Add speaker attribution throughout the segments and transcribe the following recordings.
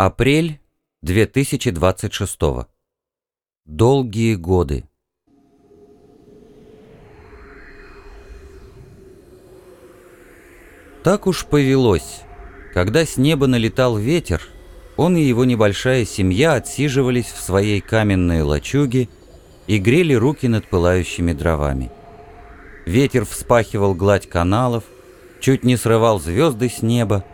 Speaker 1: Апрель 2026. Долгие годы. Так уж повелось. Когда с неба налетал ветер, он и его небольшая семья отсиживались в своей каменной лачуге и грели руки над пылающими дровами. Ветер вспахивал гладь каналов, чуть не срывал звезды с неба,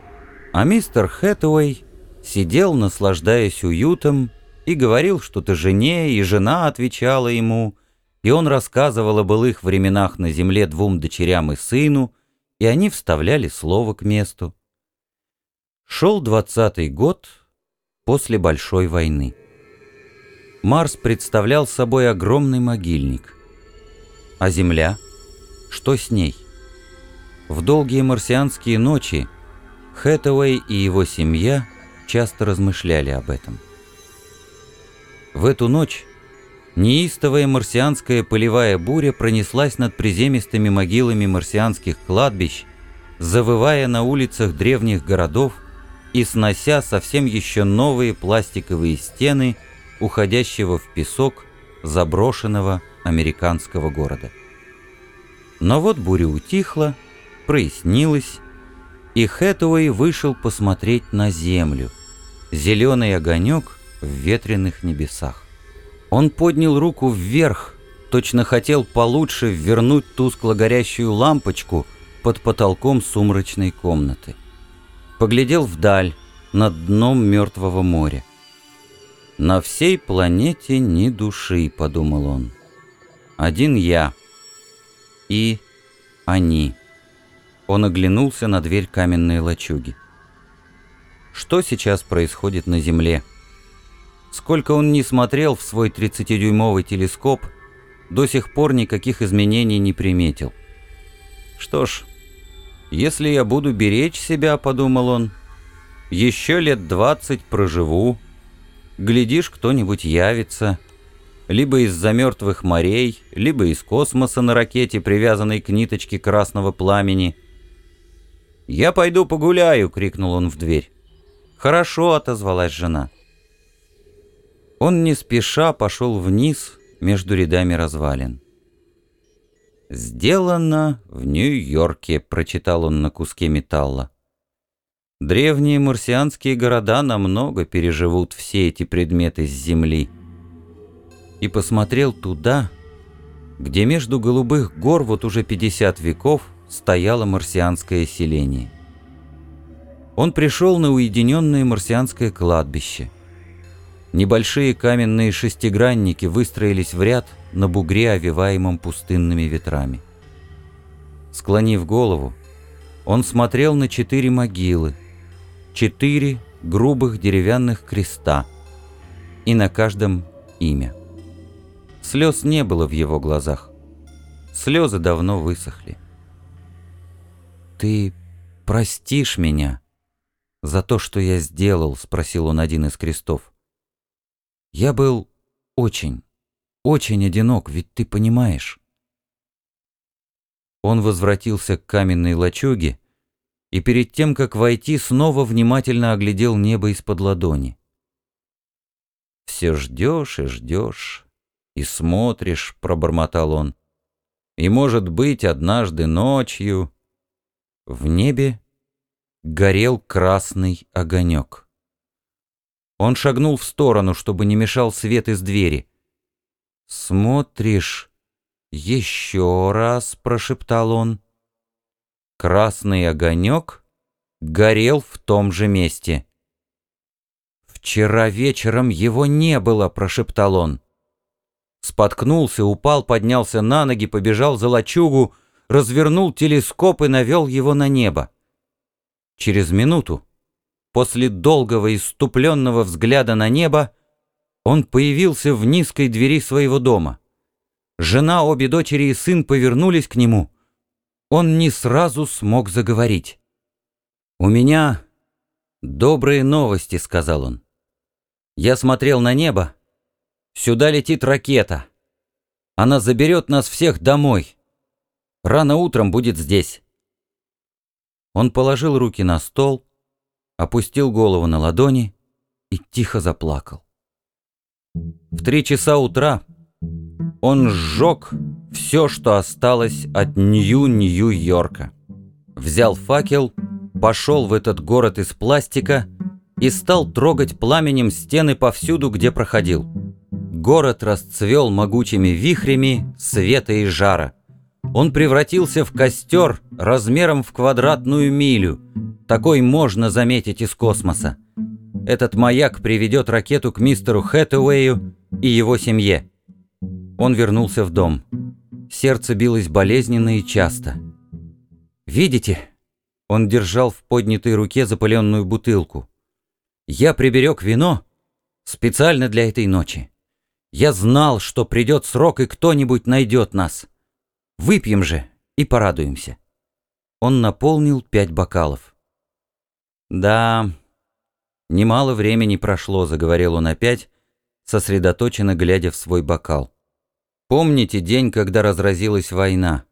Speaker 1: а мистер Хэтэуэй сидел, наслаждаясь уютом, и говорил что-то жене, и жена отвечала ему, и он рассказывал о былых временах на земле двум дочерям и сыну, и они вставляли слово к месту. Шел двадцатый год после Большой войны. Марс представлял собой огромный могильник. А Земля? Что с ней? В долгие марсианские ночи Хэтэуэй и его семья часто размышляли об этом. В эту ночь неистовая марсианская полевая буря пронеслась над приземистыми могилами марсианских кладбищ, завывая на улицах древних городов и снося совсем еще новые пластиковые стены уходящего в песок заброшенного американского города. Но вот буря утихла, прояснилась, и Хэтэуэй вышел посмотреть на землю. Зеленый огонек в ветреных небесах. Он поднял руку вверх, точно хотел получше вернуть тускло горящую лампочку под потолком сумрачной комнаты. Поглядел вдаль, над дном мертвого моря. «На всей планете ни души», — подумал он. «Один я. И они». Он оглянулся на дверь каменной лачуги. Что сейчас происходит на Земле? Сколько он не смотрел в свой 30-дюймовый телескоп, до сих пор никаких изменений не приметил. Что ж, если я буду беречь себя, подумал он, еще лет 20 проживу, глядишь, кто-нибудь явится, либо из-за мертвых морей, либо из космоса на ракете, привязанной к ниточке красного пламени – «Я пойду погуляю!» — крикнул он в дверь. «Хорошо!» — отозвалась жена. Он не спеша пошел вниз между рядами развалин. «Сделано в Нью-Йорке», — прочитал он на куске металла. «Древние марсианские города намного переживут все эти предметы с Земли». И посмотрел туда, где между голубых гор вот уже 50 веков стояло марсианское селение. Он пришел на уединенное марсианское кладбище. Небольшие каменные шестигранники выстроились в ряд на бугре, овиваемом пустынными ветрами. Склонив голову, он смотрел на четыре могилы, четыре грубых деревянных креста, и на каждом имя. Слез не было в его глазах. Слезы давно высохли. «Ты простишь меня за то, что я сделал?» — спросил он один из крестов. «Я был очень, очень одинок, ведь ты понимаешь». Он возвратился к каменной лачуге и перед тем, как войти, снова внимательно оглядел небо из-под ладони. «Все ждешь и ждешь, и смотришь», — пробормотал он. «И, может быть, однажды ночью...» В небе горел красный огонек. Он шагнул в сторону, чтобы не мешал свет из двери. «Смотришь, еще раз», — прошептал он. Красный огонек горел в том же месте. «Вчера вечером его не было», — прошептал он. Споткнулся, упал, поднялся на ноги, побежал за лачугу, развернул телескоп и навел его на небо. Через минуту, после долгого иступленного взгляда на небо, он появился в низкой двери своего дома. Жена, обе дочери и сын повернулись к нему. Он не сразу смог заговорить. «У меня добрые новости», — сказал он. «Я смотрел на небо. Сюда летит ракета. Она заберет нас всех домой. Рано утром будет здесь». Он положил руки на стол, опустил голову на ладони и тихо заплакал. В три часа утра он сжег все, что осталось от Нью-Нью-Йорка. Взял факел, пошел в этот город из пластика и стал трогать пламенем стены повсюду, где проходил. Город расцвел могучими вихрями света и жара. Он превратился в костер размером в квадратную милю. Такой можно заметить из космоса. Этот маяк приведет ракету к мистеру Хэтэуэю и его семье. Он вернулся в дом. Сердце билось болезненно и часто. «Видите?» Он держал в поднятой руке запыленную бутылку. «Я приберег вино специально для этой ночи. Я знал, что придет срок, и кто-нибудь найдет нас. Выпьем же и порадуемся». Он наполнил пять бокалов. «Да, немало времени прошло», — заговорил он опять, сосредоточенно глядя в свой бокал. «Помните день, когда разразилась война?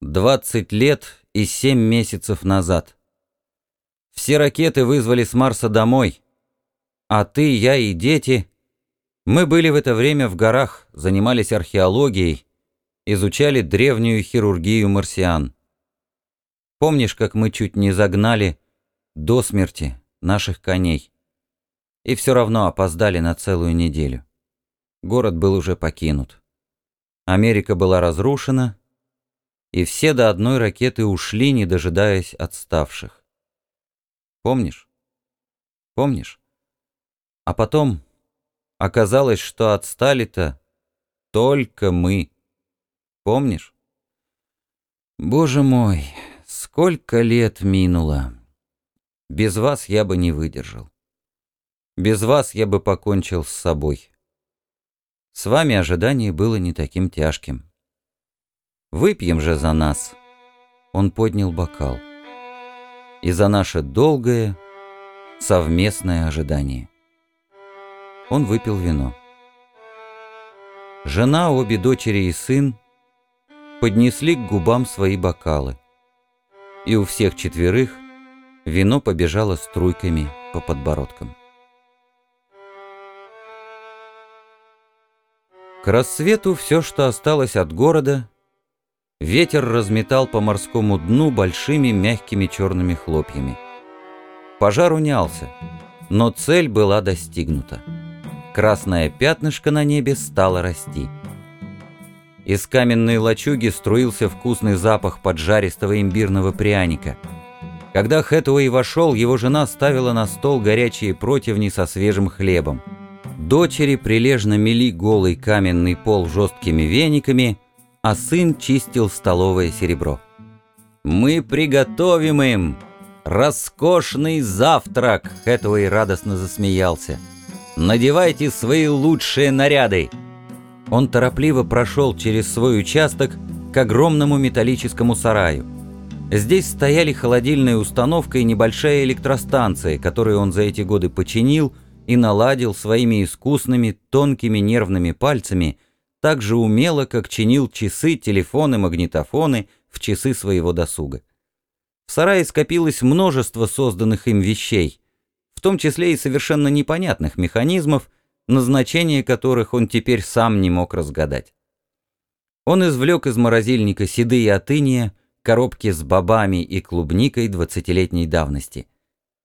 Speaker 1: Двадцать лет и семь месяцев назад. Все ракеты вызвали с Марса домой, а ты, я и дети... Мы были в это время в горах, занимались археологией, изучали древнюю хирургию марсиан. Помнишь, как мы чуть не загнали до смерти наших коней? И все равно опоздали на целую неделю. Город был уже покинут. Америка была разрушена, и все до одной ракеты ушли, не дожидаясь отставших. Помнишь? Помнишь? А потом оказалось, что отстали-то только мы. Помнишь? Боже мой, сколько лет минуло. Без вас я бы не выдержал. Без вас я бы покончил с собой. С вами ожидание было не таким тяжким. Выпьем же за нас. Он поднял бокал. И за наше долгое, совместное ожидание. Он выпил вино. Жена, обе дочери и сын поднесли к губам свои бокалы. И у всех четверых вино побежало струйками по подбородкам. К рассвету все, что осталось от города, ветер разметал по морскому дну большими мягкими черными хлопьями. Пожар унялся, но цель была достигнута. Красное пятнышко на небе стало расти. Из каменной лачуги струился вкусный запах поджаристого имбирного пряника. Когда Хэтуэй вошел, его жена ставила на стол горячие противни со свежим хлебом. Дочери прилежно мели голый каменный пол жесткими вениками, а сын чистил столовое серебро. «Мы приготовим им роскошный завтрак!» Хэтуэй радостно засмеялся. «Надевайте свои лучшие наряды!» Он торопливо прошел через свой участок к огромному металлическому сараю. Здесь стояли холодильная установка и небольшая электростанция, которую он за эти годы починил – и наладил своими искусными тонкими нервными пальцами так же умело, как чинил часы, телефоны, магнитофоны в часы своего досуга. В сарае скопилось множество созданных им вещей, в том числе и совершенно непонятных механизмов, назначение которых он теперь сам не мог разгадать. Он извлек из морозильника седые отыния, коробки с бобами и клубникой двадцатилетней давности.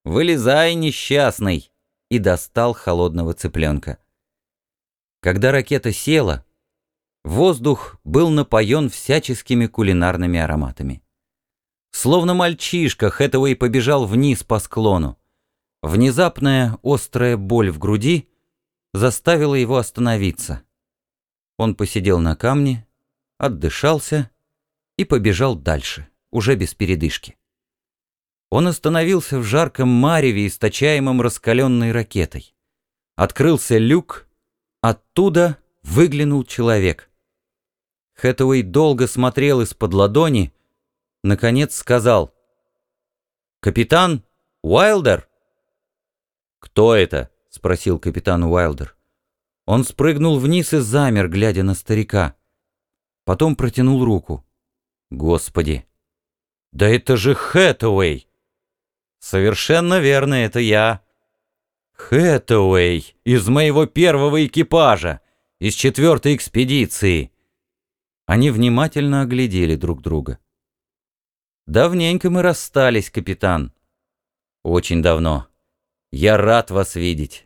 Speaker 1: «Вылезай, несчастный!» и достал холодного цыпленка. Когда ракета села, воздух был напоен всяческими кулинарными ароматами. Словно мальчишка, Хэтэуэй побежал вниз по склону. Внезапная острая боль в груди заставила его остановиться. Он посидел на камне, отдышался и побежал дальше, уже без передышки. Он остановился в жарком мареве, источаемом раскаленной ракетой. Открылся люк, оттуда выглянул человек. Хэтэуэй долго смотрел из-под ладони, наконец сказал «Капитан Уайлдер?» «Кто это?» — спросил капитан Уайлдер. Он спрыгнул вниз и замер, глядя на старика. Потом протянул руку. «Господи! Да это же Хэтэуэй!» «Совершенно верно, это я». «Хэтэуэй! Из моего первого экипажа! Из четвертой экспедиции!» Они внимательно оглядели друг друга. «Давненько мы расстались, капитан». «Очень давно. Я рад вас видеть».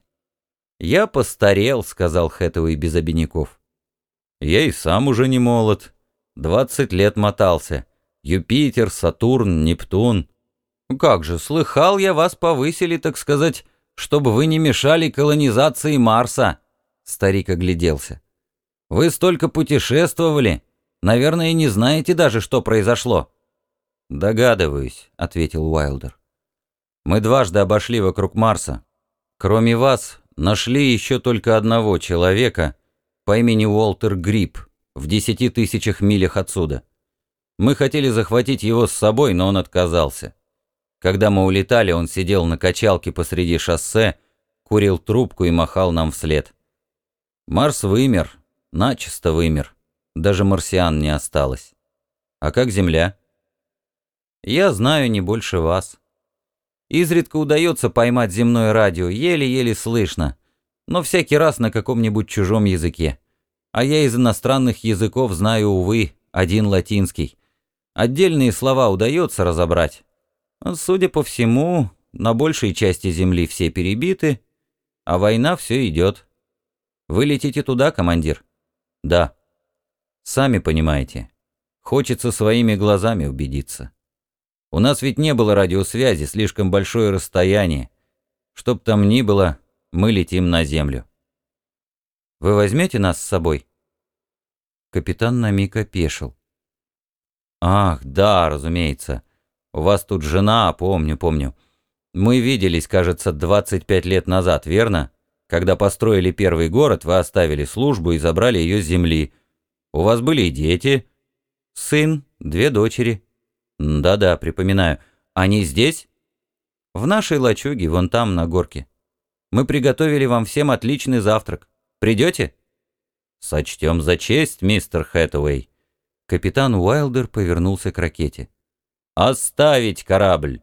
Speaker 1: «Я постарел», — сказал Хэтэуэй без обиняков. «Я и сам уже не молод. Двадцать лет мотался. Юпитер, Сатурн, Нептун. Как же, слыхал я, вас повысили, так сказать, чтобы вы не мешали колонизации Марса». Старик огляделся. «Вы столько путешествовали, Наверное, не знаете даже, что произошло». «Догадываюсь», — ответил Уайлдер. «Мы дважды обошли вокруг Марса. Кроме вас, нашли еще только одного человека по имени Уолтер Грипп в десяти тысячах милях отсюда. Мы хотели захватить его с собой, но он отказался. Когда мы улетали, он сидел на качалке посреди шоссе, курил трубку и махал нам вслед. Марс вымер, начисто вымер. Даже марсиан не осталось. А как Земля? Я знаю не больше вас. Изредка удается поймать земное радио, еле-еле слышно, но всякий раз на каком-нибудь чужом языке. А я из иностранных языков знаю, увы, один латинский. Отдельные слова удается разобрать. Судя по всему, на большей части Земли все перебиты, а война все идет. Вы летите туда, командир? Да. Сами понимаете, хочется своими глазами убедиться. У нас ведь не было радиосвязи, слишком большое расстояние. Чтоб там ни было, мы летим на Землю. Вы возьмете нас с собой?» Капитан на миг опешил. «Ах, да, разумеется. У вас тут жена, помню, помню. Мы виделись, кажется, 25 лет назад, верно? Когда построили первый город, вы оставили службу и забрали ее с земли, у вас были дети. Сын, две дочери. Да-да, припоминаю. Они здесь? В нашей лачуге, вон там, на горке. Мы приготовили вам всем отличный завтрак. Придете? Сочтем за честь, мистер Хэтэуэй. Капитан Уайлдер повернулся к ракете. «Оставить корабль!